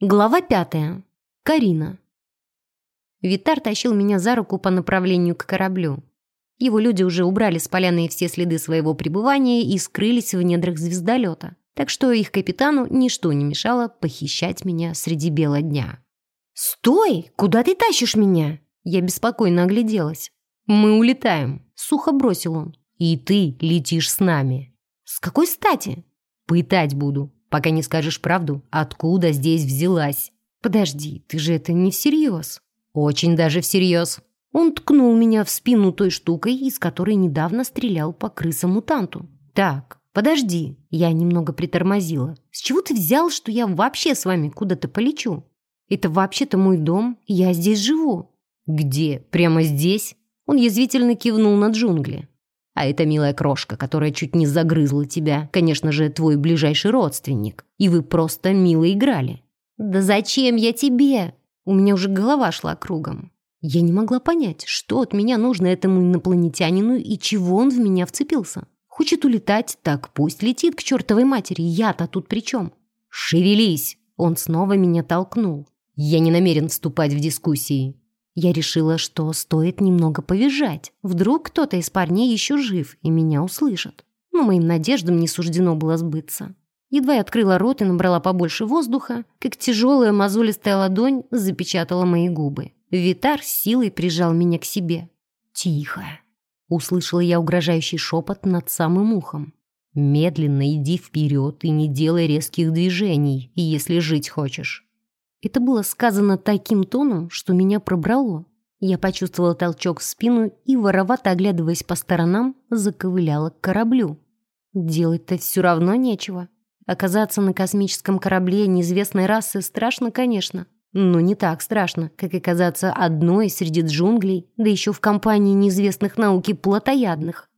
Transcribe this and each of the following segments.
Глава пятая. Карина. Витар тащил меня за руку по направлению к кораблю. Его люди уже убрали с поляны все следы своего пребывания и скрылись в недрах звездолета, так что их капитану ничто не мешало похищать меня среди бела дня. «Стой! Куда ты тащишь меня?» Я беспокойно огляделась. «Мы улетаем», — сухо бросил он. «И ты летишь с нами». «С какой стати?» «Пытать буду, пока не скажешь правду, откуда здесь взялась». «Подожди, ты же это не всерьез». «Очень даже всерьез». Он ткнул меня в спину той штукой, из которой недавно стрелял по крысам-мутанту. «Так, подожди». Я немного притормозила. «С чего ты взял, что я вообще с вами куда-то полечу? Это вообще-то мой дом, я здесь живу». «Где? Прямо здесь?» Он язвительно кивнул на джунгли. А эта милая крошка, которая чуть не загрызла тебя, конечно же, твой ближайший родственник. И вы просто мило играли. Да зачем я тебе? У меня уже голова шла кругом. Я не могла понять, что от меня нужно этому инопланетянину и чего он в меня вцепился. Хочет улетать, так пусть летит к чертовой матери, я-то тут при чем? Шевелись! Он снова меня толкнул. Я не намерен вступать в дискуссии. Я решила, что стоит немного повизжать. Вдруг кто-то из парней еще жив и меня услышат. Но моим надеждам не суждено было сбыться. Едва я открыла рот и набрала побольше воздуха, как тяжелая мозолистая ладонь запечатала мои губы. Витар силой прижал меня к себе. «Тихо!» — услышала я угрожающий шепот над самым ухом. «Медленно иди вперед и не делай резких движений, если жить хочешь. Это было сказано таким тоном, что меня пробрало. Я почувствовала толчок в спину и, воровато оглядываясь по сторонам, заковыляла к кораблю. Делать-то все равно нечего. Оказаться на космическом корабле неизвестной расы страшно, конечно. Но не так страшно, как оказаться одной среди джунглей, да еще в компании неизвестных науки плотоядных.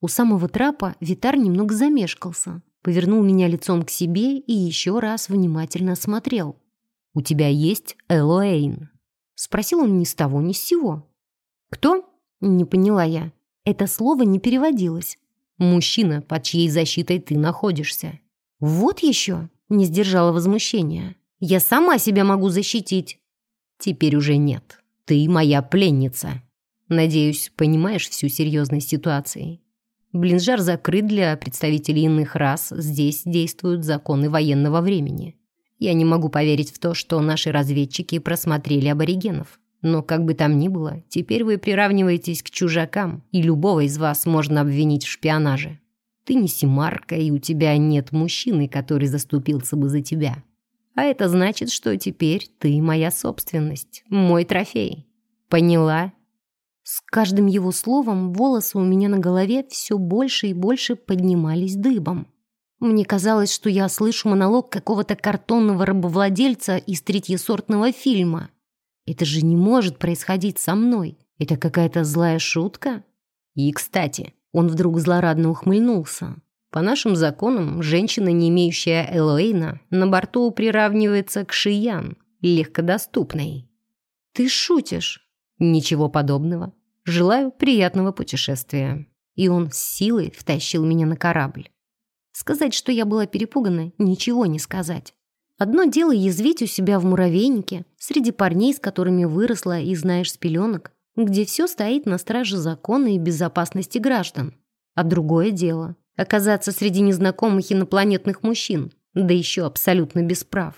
У самого трапа Витар немного замешкался, повернул меня лицом к себе и еще раз внимательно осмотрел. «У тебя есть Элоэйн?» Спросил он ни с того, ни с сего. «Кто?» — не поняла я. Это слово не переводилось. «Мужчина, под чьей защитой ты находишься». «Вот еще!» — не сдержала возмущения. «Я сама себя могу защитить». «Теперь уже нет. Ты моя пленница. Надеюсь, понимаешь всю серьезность ситуации». Блинжар закрыт для представителей иных рас, здесь действуют законы военного времени. Я не могу поверить в то, что наши разведчики просмотрели аборигенов. Но как бы там ни было, теперь вы приравниваетесь к чужакам, и любого из вас можно обвинить в шпионаже. Ты не Симарка, и у тебя нет мужчины, который заступился бы за тебя. А это значит, что теперь ты моя собственность, мой трофей. Поняла? С каждым его словом волосы у меня на голове все больше и больше поднимались дыбом. Мне казалось, что я слышу монолог какого-то картонного рабовладельца из третьесортного фильма. Это же не может происходить со мной. Это какая-то злая шутка. И, кстати, он вдруг злорадно ухмыльнулся. По нашим законам, женщина, не имеющая Элоэйна, на борту приравнивается к Шиян, легкодоступной. Ты шутишь? Ничего подобного. Желаю приятного путешествия. И он с силой втащил меня на корабль. Сказать, что я была перепугана, ничего не сказать. Одно дело язвить у себя в муравейнике, среди парней, с которыми выросла и знаешь с пеленок, где все стоит на страже закона и безопасности граждан. А другое дело — оказаться среди незнакомых инопланетных мужчин, да еще абсолютно без прав.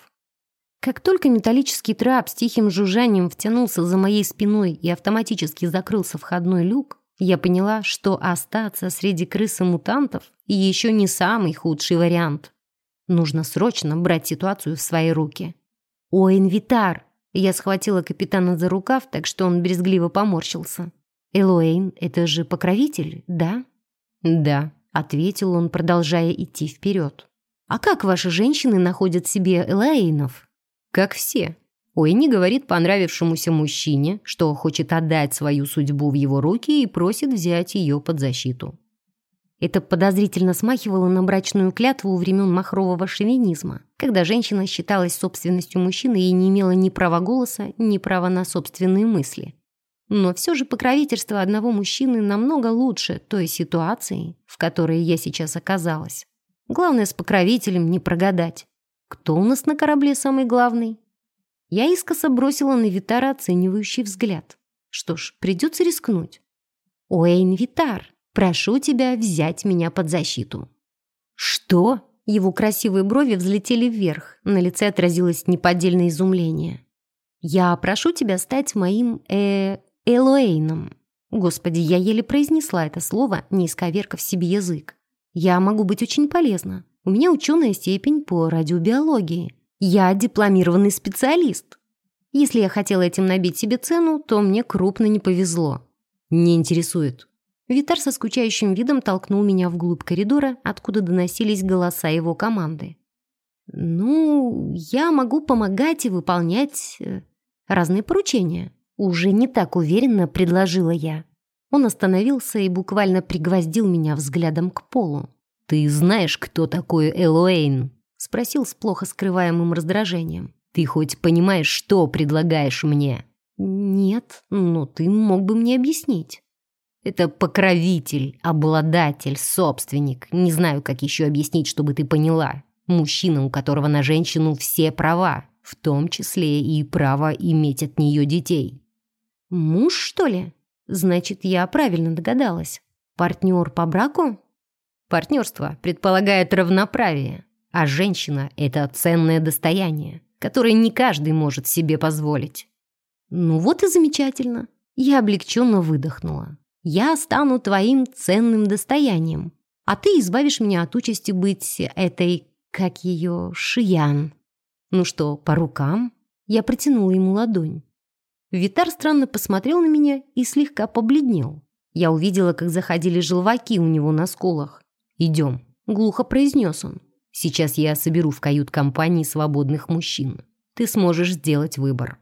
Как только металлический трап с тихим жужжанием втянулся за моей спиной и автоматически закрылся входной люк, я поняла, что остаться среди крыс и мутантов еще не самый худший вариант. Нужно срочно брать ситуацию в свои руки. «О, Инвитар!» Я схватила капитана за рукав, так что он брезгливо поморщился. «Элоэйн — это же покровитель, да?» «Да», — ответил он, продолжая идти вперед. «А как ваши женщины находят себе Элоэйнов?» «Как все», Уэнни говорит понравившемуся мужчине, что хочет отдать свою судьбу в его руки и просит взять ее под защиту. Это подозрительно смахивало на брачную клятву времен махрового шовинизма, когда женщина считалась собственностью мужчины и не имела ни права голоса, ни права на собственные мысли. Но все же покровительство одного мужчины намного лучше той ситуации, в которой я сейчас оказалась. Главное, с покровителем не прогадать. Кто у нас на корабле самый главный? Я искоса бросила на Витара оценивающий взгляд. Что ж, придется рискнуть. «Уэйн Витар, прошу тебя взять меня под защиту». «Что?» Его красивые брови взлетели вверх, на лице отразилось неподдельное изумление. «Я прошу тебя стать моим, э, Элоэйном». Господи, я еле произнесла это слово, не исковеркав себе язык. «Я могу быть очень полезна. У меня ученая степень по радиобиологии. Я дипломированный специалист. Если я хотела этим набить себе цену, то мне крупно не повезло. Не интересует. Витар со скучающим видом толкнул меня вглубь коридора, откуда доносились голоса его команды. «Ну, я могу помогать и выполнять э, разные поручения». Уже не так уверенно предложила я. Он остановился и буквально пригвоздил меня взглядом к полу. «Ты знаешь, кто такой Элоэйн?» Спросил с плохо скрываемым раздражением. «Ты хоть понимаешь, что предлагаешь мне?» «Нет, но ты мог бы мне объяснить». «Это покровитель, обладатель, собственник. Не знаю, как еще объяснить, чтобы ты поняла. Мужчина, у которого на женщину все права, в том числе и право иметь от нее детей». «Муж, что ли? Значит, я правильно догадалась. Партнер по браку?» Партнерство предполагает равноправие, а женщина — это ценное достояние, которое не каждый может себе позволить. Ну вот и замечательно. Я облегченно выдохнула. Я стану твоим ценным достоянием, а ты избавишь меня от участи быть этой, как ее, Шиян. Ну что, по рукам? Я протянула ему ладонь. Витар странно посмотрел на меня и слегка побледнел. Я увидела, как заходили желваки у него на скулах. «Идем», — глухо произнес он. «Сейчас я соберу в кают-компании свободных мужчин. Ты сможешь сделать выбор».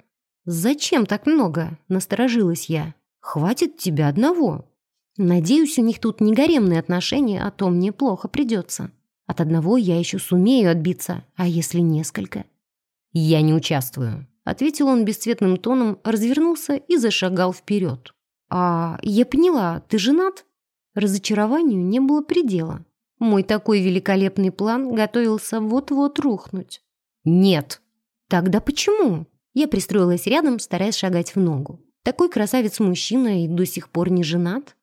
«Зачем так много?» — насторожилась я. «Хватит тебя одного. Надеюсь, у них тут не гаремные отношения, а то мне плохо придется. От одного я еще сумею отбиться, а если несколько?» «Я не участвую», — ответил он бесцветным тоном, развернулся и зашагал вперед. «А, я поняла, ты женат?» Разочарованию не было предела. Мой такой великолепный план готовился вот-вот рухнуть. «Нет». «Тогда почему?» Я пристроилась рядом, стараясь шагать в ногу. Такой красавец-мужчина и до сих пор не женат.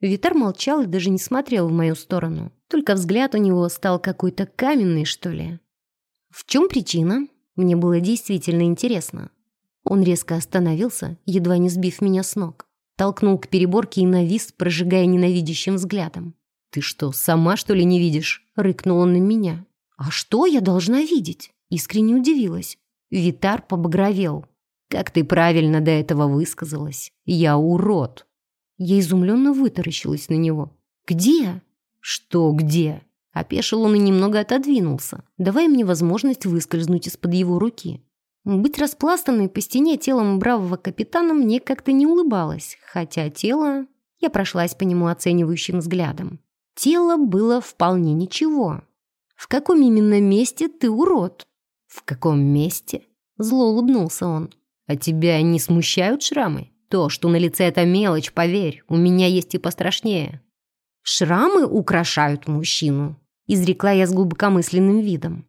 Витар молчал и даже не смотрел в мою сторону. Только взгляд у него стал какой-то каменный, что ли. В чем причина? Мне было действительно интересно. Он резко остановился, едва не сбив меня с ног. Толкнул к переборке и навис, прожигая ненавидящим взглядом. «Ты что, сама, что ли, не видишь?» — рыкнул он на меня. «А что я должна видеть?» Искренне удивилась. Витар побагровел. «Как ты правильно до этого высказалась. Я урод». Я изумленно вытаращилась на него. «Где?» «Что где?» Опешил он и немного отодвинулся, давая мне возможность выскользнуть из-под его руки. Быть распластанной по стене телом бравого капитана мне как-то не улыбалось, хотя тело... Я прошлась по нему оценивающим взглядом. Тело было вполне ничего. «В каком именно месте ты урод?» «В каком месте?» Зло улыбнулся он. «А тебя не смущают шрамы? То, что на лице это мелочь, поверь, у меня есть и пострашнее». «Шрамы украшают мужчину», — изрекла я с глубокомысленным видом.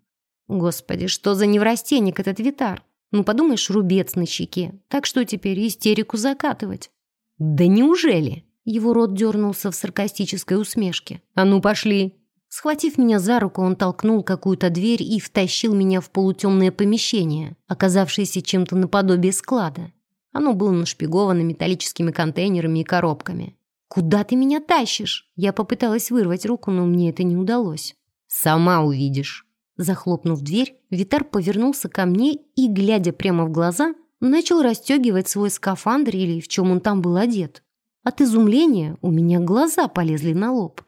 Господи, что за неврастенник этот Витар? Ну, подумаешь, рубец на щеке. Так что теперь истерику закатывать? Да неужели? Его рот дернулся в саркастической усмешке. А ну, пошли. Схватив меня за руку, он толкнул какую-то дверь и втащил меня в полутемное помещение, оказавшееся чем-то наподобие склада. Оно было нашпиговано металлическими контейнерами и коробками. «Куда ты меня тащишь?» Я попыталась вырвать руку, но мне это не удалось. «Сама увидишь». Захлопнув дверь, Витар повернулся ко мне и, глядя прямо в глаза, начал расстегивать свой скафандр или в чем он там был одет. От изумления у меня глаза полезли на лоб.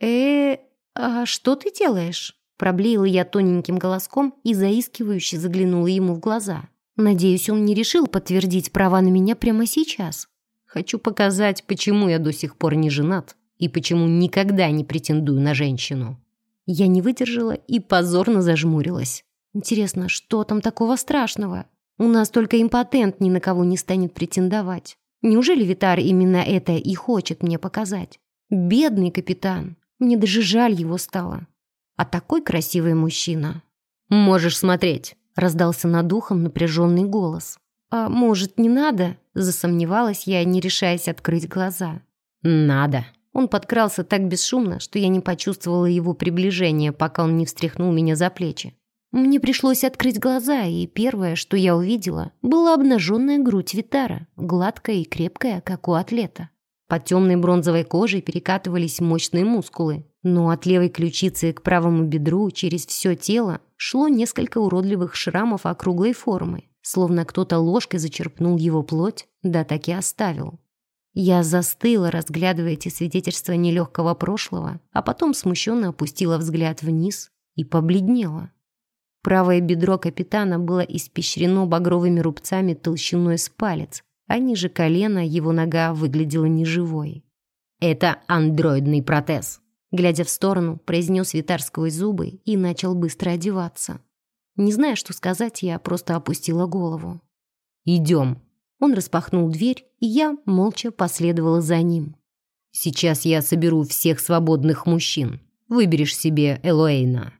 э а что ты делаешь?» Проблеяла я тоненьким голоском и заискивающе заглянула ему в глаза. Надеюсь, он не решил подтвердить права на меня прямо сейчас. Хочу показать, почему я до сих пор не женат и почему никогда не претендую на женщину. Я не выдержала и позорно зажмурилась. Интересно, что там такого страшного? У нас только импотент ни на кого не станет претендовать. Неужели Витар именно это и хочет мне показать? Бедный капитан. Мне даже жаль его стало. А такой красивый мужчина. «Можешь смотреть», — раздался над ухом напряженный голос. «А может, не надо?» — засомневалась я, не решаясь открыть глаза. «Надо». Он подкрался так бесшумно, что я не почувствовала его приближения, пока он не встряхнул меня за плечи. Мне пришлось открыть глаза, и первое, что я увидела, была обнаженная грудь Витара, гладкая и крепкая, как у атлета. Под темной бронзовой кожей перекатывались мощные мускулы, но от левой ключицы к правому бедру через все тело шло несколько уродливых шрамов округлой формы, словно кто-то ложкой зачерпнул его плоть, да так и оставил. Я застыла, разглядывая эти свидетельства нелегкого прошлого, а потом смущенно опустила взгляд вниз и побледнела. Правое бедро капитана было испещрено багровыми рубцами толщиной с палец, а ниже колена его нога выглядела неживой. «Это андроидный протез», — глядя в сторону, произнес Витар сквозь зубы и начал быстро одеваться. Не зная, что сказать, я просто опустила голову. «Идем». Он распахнул дверь, и я молча последовала за ним. «Сейчас я соберу всех свободных мужчин. Выберешь себе Элоэйна».